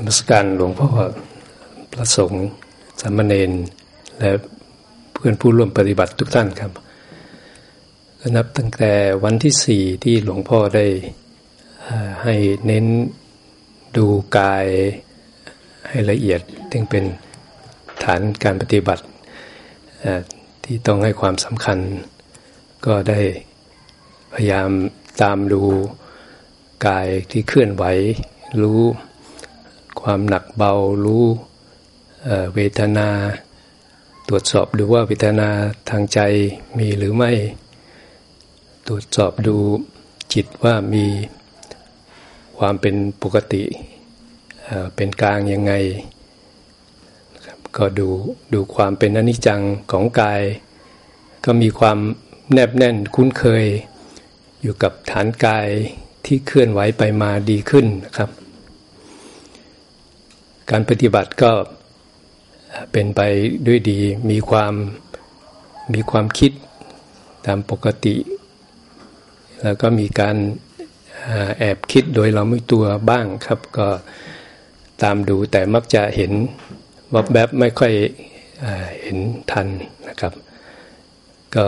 นมัสการหลวงพ่อพระสงฆ์สามเณรและเพื่อนผู้ร่วมปฏิบัติทุกท่านครับก็นับตั้งแต่วันที่สี่ที่หลวงพ่อได้ให้เน้นดูกายให้ละเอียดซึ่งเป็นฐานการปฏิบัติที่ต้องให้ความสำคัญ ก็ได้พยายามตามดูกายที่เคลื่อนไหวรู้ ความหนักเบารู้เวทนา ตรวจสอบดูว่าเวทนาทางใจมีหรือไม่ ตรวจสอบดูจิตว่ามีความเป็นปกติเป็นกลางยังไง ก็ดูดูความเป็นอนิจจังของกาย ก็มีความแนบแน่นคุ้นเคย อยู่กับฐานกายที่เคลื่อนไหวไปมาดีขึ้นนะครับ การปฏิบัติก็เป็นไปด้วยดีมีความมีความคิดตามปกติ แล้วก็มีการแอบคิดโดยเราไม่ตัวบ้างครับก็ตามดูแต่มักจะเห็นวับแบบไม่ค่อยเห็นทันนะครับ ก็